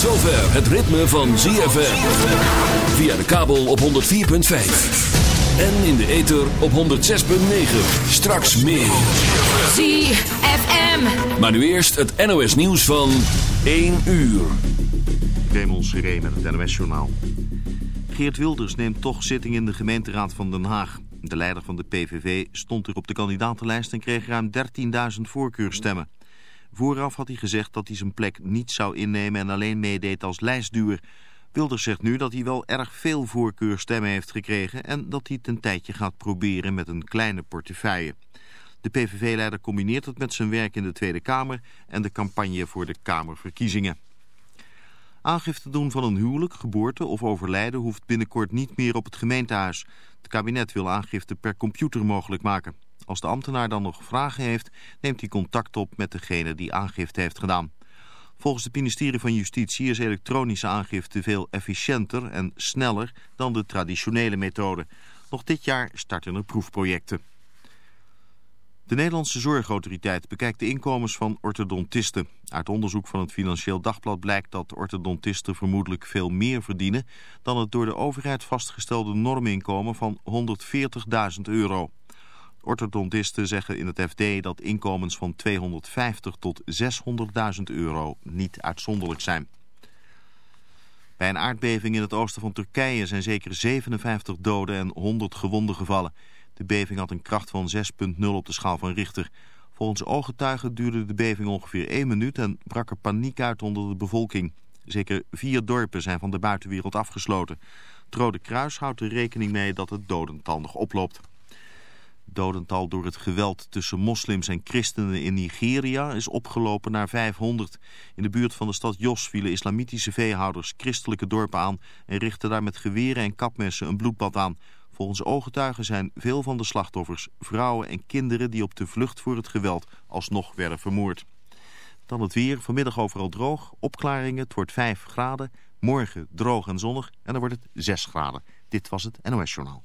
zover het ritme van ZFM. Via de kabel op 104.5. En in de ether op 106.9. Straks meer. ZFM. Maar nu eerst het NOS nieuws van 1 uur. Raymond Seré met het NOS-journaal. Geert Wilders neemt toch zitting in de gemeenteraad van Den Haag. De leider van de PVV stond er op de kandidatenlijst en kreeg ruim 13.000 voorkeurstemmen. Vooraf had hij gezegd dat hij zijn plek niet zou innemen en alleen meedeed als lijstduwer. Wilders zegt nu dat hij wel erg veel voorkeurstemmen heeft gekregen... en dat hij het een tijdje gaat proberen met een kleine portefeuille. De PVV-leider combineert het met zijn werk in de Tweede Kamer... en de campagne voor de Kamerverkiezingen. Aangifte doen van een huwelijk, geboorte of overlijden hoeft binnenkort niet meer op het gemeentehuis. Het kabinet wil aangifte per computer mogelijk maken. Als de ambtenaar dan nog vragen heeft, neemt hij contact op met degene die aangifte heeft gedaan. Volgens het ministerie van Justitie is elektronische aangifte veel efficiënter en sneller dan de traditionele methode. Nog dit jaar starten er proefprojecten. De Nederlandse Zorgautoriteit bekijkt de inkomens van orthodontisten. Uit onderzoek van het Financieel Dagblad blijkt dat orthodontisten vermoedelijk veel meer verdienen dan het door de overheid vastgestelde norminkomen van 140.000 euro. Orthodontisten zeggen in het FD dat inkomens van 250 tot 600.000 euro niet uitzonderlijk zijn. Bij een aardbeving in het oosten van Turkije zijn zeker 57 doden en 100 gewonden gevallen. De beving had een kracht van 6,0 op de schaal van Richter. Volgens ooggetuigen duurde de beving ongeveer 1 minuut en brak er paniek uit onder de bevolking. Zeker vier dorpen zijn van de buitenwereld afgesloten. Het Rode Kruis houdt er rekening mee dat het dodental nog oploopt. Dodental door het geweld tussen moslims en christenen in Nigeria is opgelopen naar 500. In de buurt van de stad Jos vielen islamitische veehouders christelijke dorpen aan... en richtten daar met geweren en kapmessen een bloedbad aan... Volgens ooggetuigen zijn veel van de slachtoffers vrouwen en kinderen die op de vlucht voor het geweld alsnog werden vermoord. Dan het weer, vanmiddag overal droog, opklaringen, het wordt 5 graden. Morgen droog en zonnig en dan wordt het 6 graden. Dit was het NOS Journaal.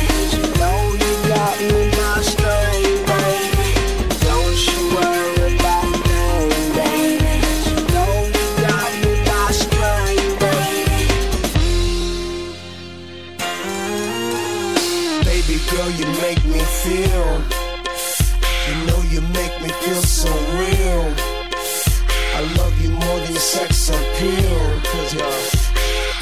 Cause you're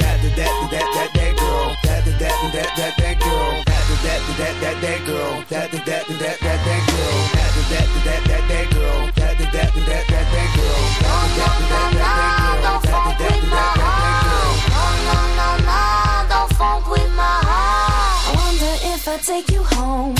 that, that, that, that, that, that girl. That, that, that, that, that, that girl. That, that, that, that, that, that girl. That, that, that, that, that, that girl. That, that, that, that, that, girl. That, that, that, that, that, that girl. That, that, that, girl. Don't That, funk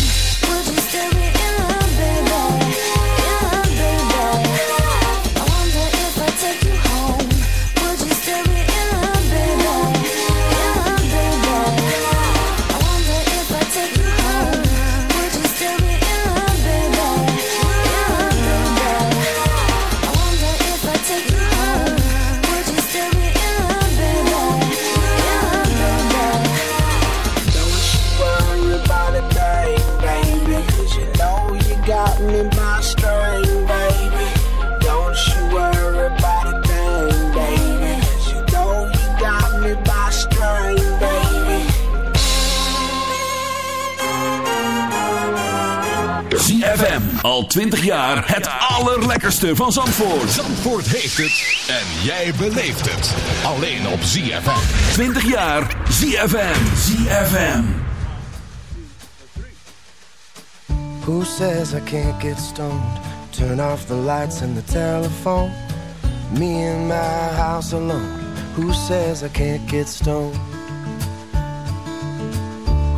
Al 20 jaar het allerlekkerste van Zandvoort. Zandvoort heeft het en jij beleeft het. Alleen op ZFM. 20 jaar ZFM. ZFM. Who says I can't get stoned? Turn off the lights and the telephone. Me in my house alone. Who says I can't get stoned?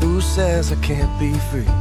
Who says I can't be free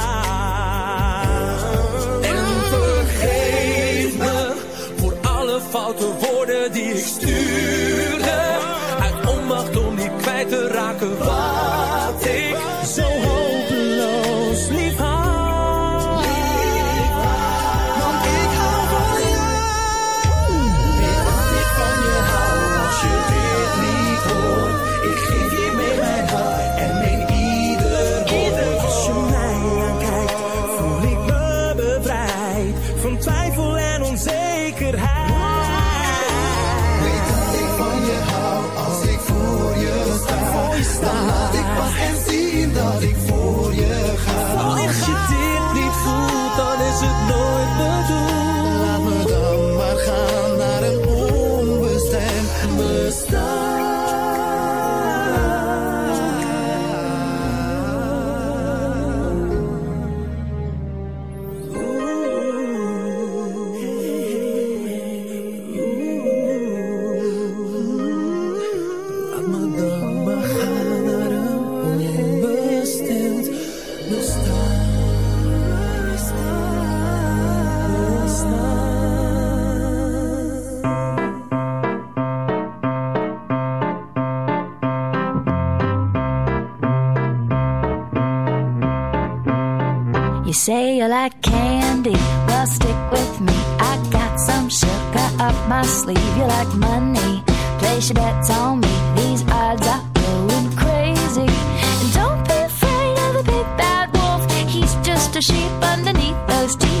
Foute woorden die ik stuurde. My sleeve. You like money, place your bets on me. These odds are going crazy. And don't be afraid of the big bad wolf. He's just a sheep underneath those teeth.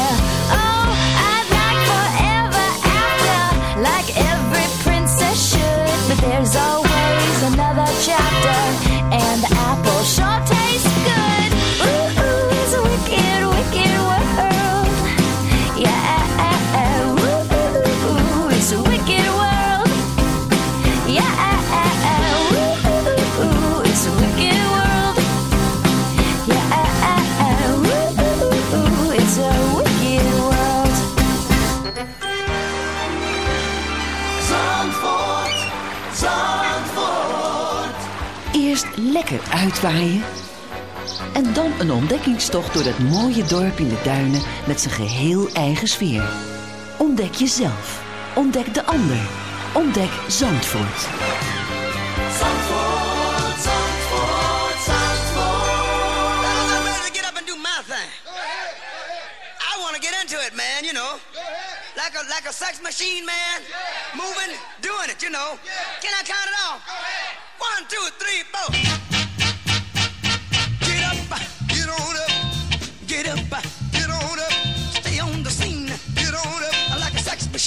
Lekker uitwaaien. En dan een ontdekkingstocht door dat mooie dorp in de duinen met zijn geheel eigen sfeer. Ontdek jezelf. Ontdek de ander. Ontdek Zandvoort. Zandvoort, Zandvoort, Zandvoort. Fellas, I'm ready to get up and do my thing. I want to get into it, man, you know. Like a like a sex machine, man. Moving, doing it, you know. Can I count it off? One, two, three, four.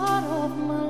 part of my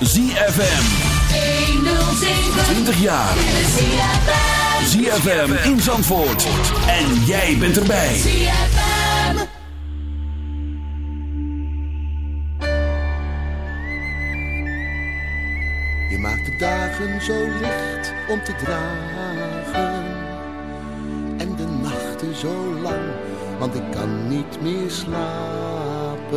ZFM. 20 jaar. ZFM in Zandvoort. En jij bent erbij. Je maakt de dagen zo licht om te dragen. En de nachten zo lang, want ik kan niet meer slapen.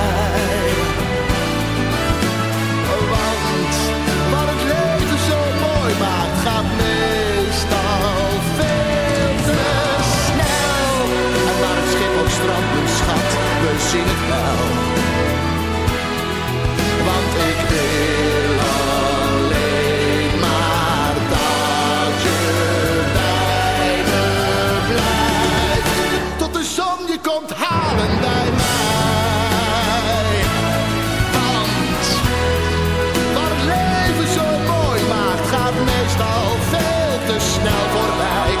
We het wel. Want ik wil alleen maar dat je bij me blijft. Tot de zon je komt halen bij mij. Want wat leven zo mooi maakt, gaat meestal veel te snel voorbij.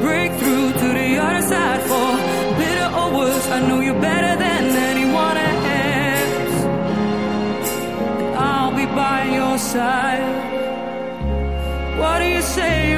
Break through to the other side for bitter or worse. I know you better than anyone else. And I'll be by your side. What do you say